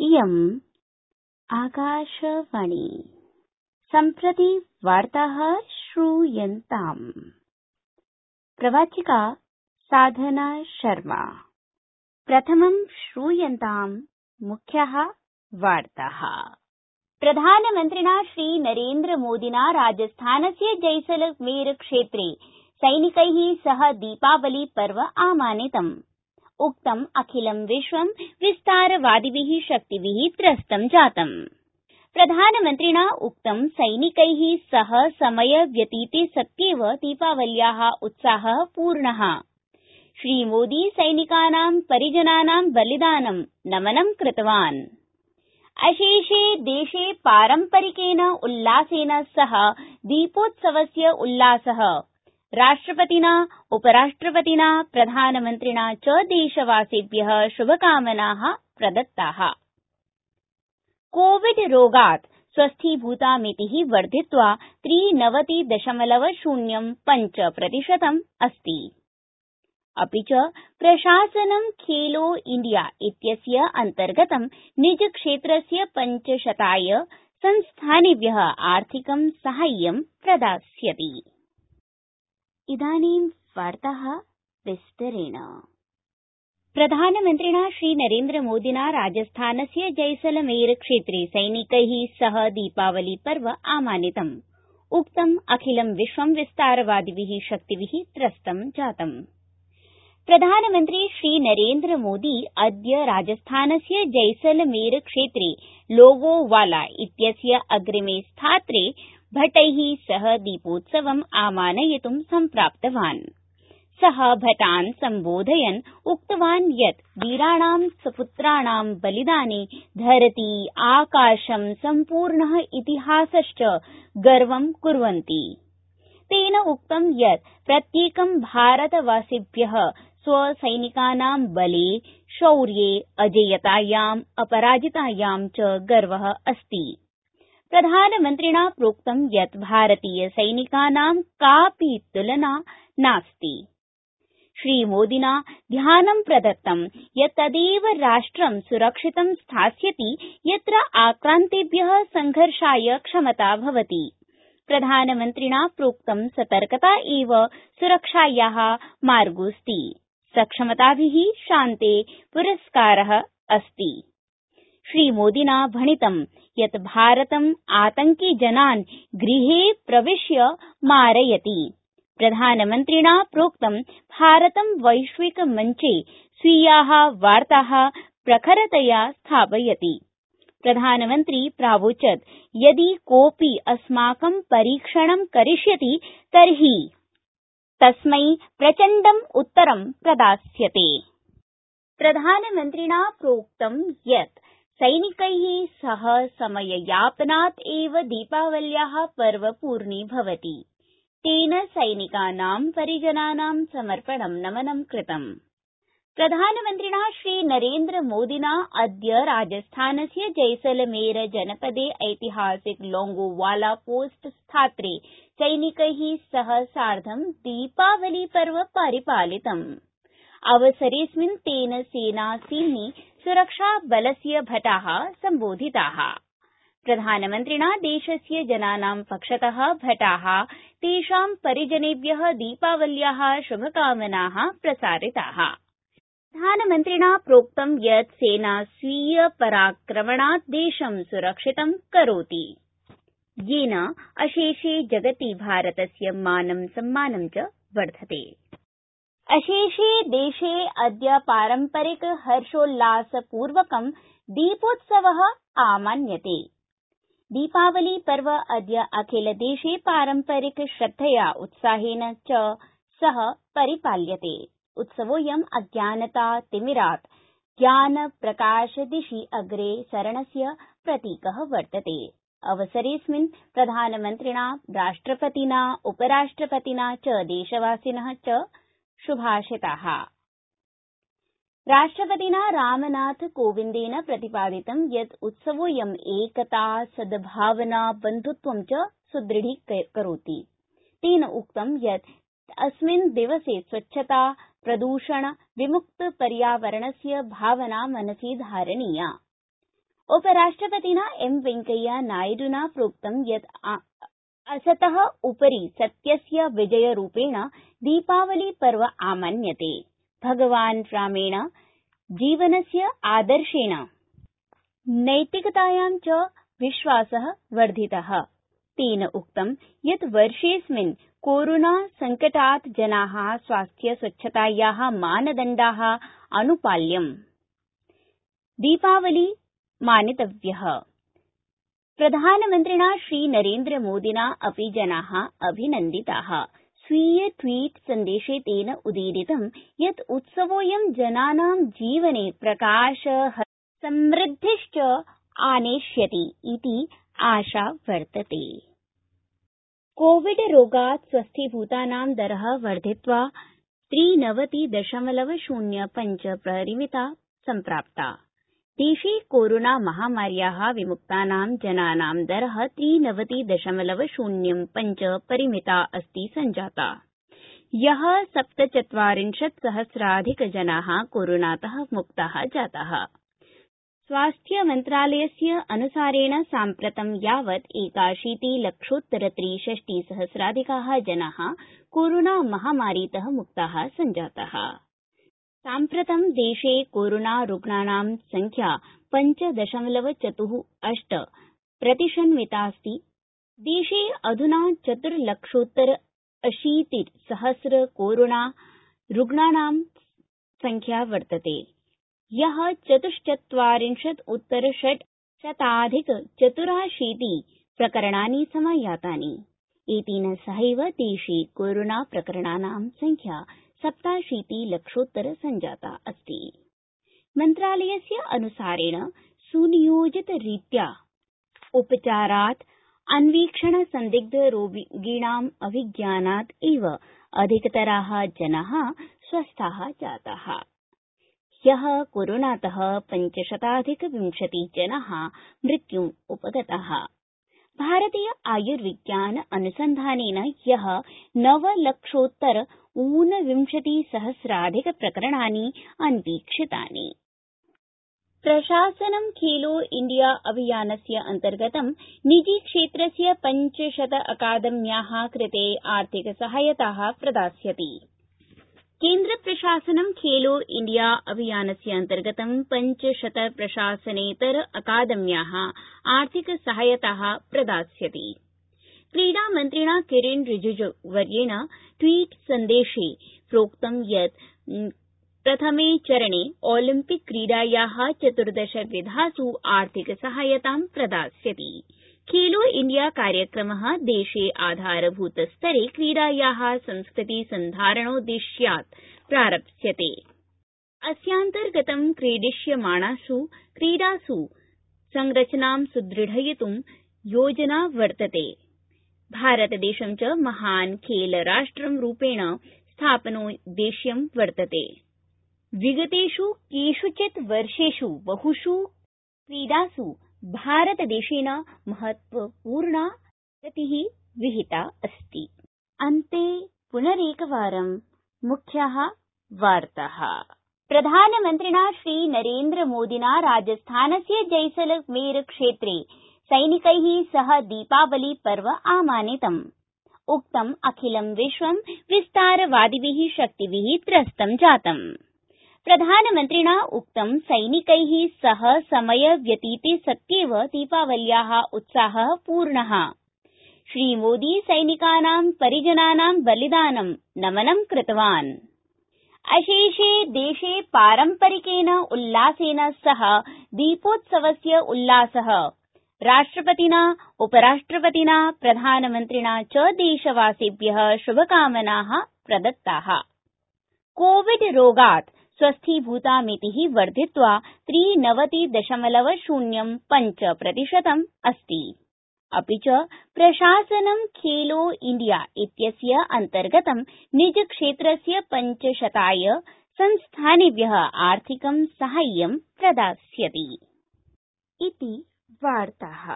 इयम् आकाशवाणी। सम्प्रति वार्ताः श्रूयन्ताम्। प्रवाचिका साधना शर्मा। प्रथमं श्रूयन्ताम् मुख्याः वार्ताः। प्रधानमन्त्रिणा श्रीनरेन्द्रमोदिना राजस्थानस्य जैसलमेर क्षेत्रे सैनिकै सह दीपावली पर्व आमानितम्। उक्तम् अखिलं विश्वं विस्तारवादिभि शक्तिभि त्रस्तं जातम्। प्रधानमन्त्रिणा उक्तं सैनिकै सह समय व्यतीते सत्येव दीपावल्या उत्साह पूर्ण। श्रीमोदी सैनिकानां परिजनानां बलिदानं नमनं कृतवान्। अशेषे देशे पारम्परिकेन उल्लासेन सह दीपोत्सवस्य उल्लास राष्ट्रपतिना उपराष्ट्रपतिना प्रधानमन्त्रिणा च देशवासिभ्य शुभकामना प्रदत्ता। कोविड रोगात् स्वस्थीभूता मिति वर्धित्वा त्रिनवति दशमलव शून्यं पञ्च प्रतिशतम् अस्ति। अपि च प्रशासनं खेलो इंडिया इत्यस्य अन्तर्गतं निज क्षेत्रस्य पञ्चशताय संस्थानेभ्य आर्थिकं साहाय्यं प्रदास्यति इदानीं वार्ताः विस्तरेण। प्रधानमन्त्रिणा श्रीनरेन्द्रमोदिना राजस्थानस्य जैसलमेर क्षेत्रे सैनिकै सह दीपावली पर्व आमानितम्। उक्तम् अखिलं विश्वं विस्तारवादिभि शक्तिभि त्रस्तं जातम्। प्रधानमन्त्री श्रीनरेन्द्रमोदी अद्य राजस्थानस्य जैसलमेर क्षेत्रे लोगोवाला इत्यस्य अग्रिमे स्थात्रे भटै सह दीपोत्सवम् आमानयितुं सम्प्राप्तवान्। स भटान् सम्बोधयन् उक्तवान् यत् वीराणां सपुत्राणां बलिदाने धरती आकाशं सम्पूर्ण इतिहासश्च गर्वं कुर्वन्ति। तेन उक्तं यत् प्रत्येकं भारतवासिभ्य स्वसैनिकानां बले शौर्ये अजेयतायाम् अपराजितायां च गर्व अस्ति प्रधानमन्त्रिणा प्रोक्तं यत् भारतीय सैनिकानां कापि तुलना नास्ति। श्रीमोदिना ध्यानं प्रदत्तं यत् तदेव राष्ट्रं सुरक्षितं स्थास्यति, यत्र आक्रान्तेभ्य संघर्षाय क्षमता भवति। प्रधानमन्त्रिणा प्रोक्तं सतर्कता एव सुरक्षाया मार्गोऽस्ति। सक्षमताभि शान्ते पुरस्कार अस्ति। श्रीमोदिना भणितं यत् भारतम् आतंकि जनान् गृहे प्रविश्य मारयति। प्रधानमन्त्रिणा प्रोक्तं भारतं वैश्विक मञ्चे स्वीया वार्ता प्रखरतया स्थापयति। प्रधानमन्त्री प्रावोचत्, यदि कोऽपि अस्माकं परीक्षणं करिष्यति तर्हि तस्मै प्रचण्डम् उत्तरं प्रदास्यते। प्रधानमन्त्रिणा प्रोक्तं यत् सैनिकै सह समययापनात् एव दीपावल्या पर्व पूर्णीभवति तेन सैनिकानां परिजनानां समर्पणं नमनं कृतम्। प्रधानमन्त्रिणा श्रीनरेन्द्रमोदिना अद्य राजस्थानस्य जैसलमेर जनपदे ऐतिहासिक लोंगोवाला पोस्ट स्थात्रे सैनिकै सह सार्धं दीपावली पर्व परिपालितम्। अवसरेऽस्मिन् तेन सेनासीम्नि सुरक्षाबलस्य भटा सम्बोधिता। प्रधानमन्त्रिणा देशस्य जनानां पक्षत भटा, तेषां परिजनेभ्य दीपावल्या शुभकामना प्रसारिता। प्रधानमन्त्रिणा प्रोक्तं यत् सेना स्वीय पराक्रमणात् देशं सुरक्षितं करोति। येन अशेषे जगति भारतस्य मानं सम्मानं च वर्धते। अशेषे देशे अद्य पारम्परिक हर्षोल्लासपूर्वकं दीपोत्सव आमान्यते। दीपावली पर्व अद्य अखिलदेशे पारम्परिक श्रद्धया उत्साहेन च सह परिपाल्यते। उत्सवोऽयं अज्ञानता तिमिरात्। ज्ञानप्रकाशदिशि अग्रे सरणस्य प्रतीक वर्तते। अवसरेऽस्मिन् प्रधानमन्त्रिणा राष्ट्रपतिना उपराष्ट्रपतिना च देशवासिन च राष्ट्रपतिना रामनाथ कोविन्देन प्रतिपादितं यत् उत्सवोऽयं एकता सद्भावना बन्धुत्वं च सुदृढीकरोति। तेन उक्तं यत् अस्मिन् दिवसे स्वच्छता प्रदूषण विमुक्त पर्यावरणस्य भावना मनसि धारणीया। उपराष्ट्रपतिना एम वेंकैया नायड्ना प्रोक्तं यत् असत उपरि सत्यस्य विजयरूपेण दीपावली पर्व आमान्यते। भगवान् रामेण जीवनस्य आदर्शेण नैतिकतायां च विश्वास वर्धित। तेन उक्तं यत् वर्षेऽस्मिन् कोरोना संकटात् जना स्वास्थ्य स्वच्छताया मानदण्डा दीपावली मानितव्या प्रधानमन्त्रिणा श्रीनरेन्द्रमोदिना अपि जना अभिनन्दिता। स्वीय ट्वीट सन्देशे तेन उदीरितं यत् उत्सवोऽयं जनानां जीवने प्रकाश समृद्धिश्च आनेष्यति इति आशा वर्तते। कोविड रोगात् स्वस्थीभूतानां दर वर्धित्वा त्रिनवति दशमलव शून्य पञ्च परिमिता सम्प्राप्ता देशे कोरोना महामार्या विमुक्तानां जनानां दर त्रिनवति दशमलव शून्यं पञ्च परिमिता अस्ति सञ्जाता। ह्य सप्तचत्वारिंशत् सहस्राधिक जना कोरोनात मुक्ता जाता। स्वास्थ्य मन्त्रालयस्य अनुसारेण साम्प्रतं यावत् एकाशीति लक्षोत्तर त्रिषष्टि सहस्राधिका जना कोरोना महामारीत मुक्ता सञ्जाता। साम्प्रतं देशे कोरोना रुग्णानां संख्या पञ्च दशमलव चतुः अष्ट। प्रतिशन्मितास्ति देशे अधुना चतुर्लक्षोत्तर अशीति सहस्र कोरोना रुग्णानां संख्या वर्तते। ह्य चतुश्चत्वारिंशत् उत्तर षट् शताधिक चतुराशीति प्रकरणानि समायातानि। एतेन सहैव देशे कोरोना प्रकरणानां संख्या सप्ताशीति लक्षोत्तर सञ्जाता अस्ति। मन्त्रालयस्य अनुसारेण सुनियोजितरीत्या उपचारात् अन्वीक्षण संदिग्ध रोगिणाम् अभिज्ञानात् एव अधिकतरा जना स्वस्था जाता। ह्य कोरोनात पञ्चशताधिक विंशति जना मृत्युम् उपगता भारतीय आयुर्विज्ञान अनुसन्धानेन ह्य नवलक्षोत्तर ऊनविंशति सहस्राधिक प्रकरणानि अन्वीक्षितानि। प्रशासनं खेलो इंडिया अभियानस्य अन्तर्गतं निजी क्षेत्रस्य पञ्चशत अकादम्या कृते आर्थिक सहायता प्रदास्यति केन्द्रप्रशासनं खेलो इंडिया अभियानस्य अन्तर्गतं पञ्चशत प्रशासनेतर अकादम्या आर्थिक सहायता प्रदास्यति। क्रीडामन्त्रिणा किरेन रिजिजुवर्येण ट्वीट सन्देशे प्रोक्तं यत् प्रथमे चरणे ओलिम्पिक क्रीडाया चतुर्दश विधास् आर्थिक सहायतां प्रदास्यति खेलो इंडिया कार्यक्रम देशे आधारभूत स्तरे क्रीडाया संस्कृति सन्धारणोद्देश्यात् प्रारप्स्यते। अस्यान्तर्गतं क्रीडिष्यमाणास् क्रीडास् संरचनां सुदृढयित्ं योजना वर्तते। भारतदेशं च महान् खेल राष्ट्रं रूपेण स्थापनोद्देश्यं वर्तते। विगतेष् केषुचित् वर्षेष् बहुष् क्रीडास् भारतदेशेन महत्वपूर्णा गति विहिता अस्ति। पुनरेकवारं मुख्या वार्ता। प्रधानमन्त्रिणा श्रीनरेन्द्रमोदिना राजस्थानस्य जैसलमेर क्षेत्रे सैनिकै सह दीपावली पर्व आमानितम्। उक्तम् अखिलं विश्वं विस्तारवादिभि शक्तिभि त्रस्तं जातम् प्रधानमन्त्रिणा उक्तं सैनिकै सह समय व्यतीते सत्येव दीपावल्या उत्साह पूर्ण। श्रीमोदी सैनिकानां परिजनानां बलिदानं नमनं कृतवान्। अशेषे देशे पारम्परिकेन उल्लासेन सह दीपोत्सवस्य उल्लास। राष्ट्रपतिना उपराष्ट्रपतिना प्रधानमन्त्रिणा च देशवासिभ्य शुभकामना प्रदत्ता स्वस्थीभूता मिति वर्धित्वा त्रिनवति दशमलव शून्यं पञ्च प्रतिशतम् अस्ति। अपि च प्रशासनं खेलो इंडिया इत्यस्य अन्तर्गतं निज क्षेत्रस्य पञ्चशताय संस्थानेभ्य आर्थिकं साहाय्यं प्रदास्यति। इति वार्ताः।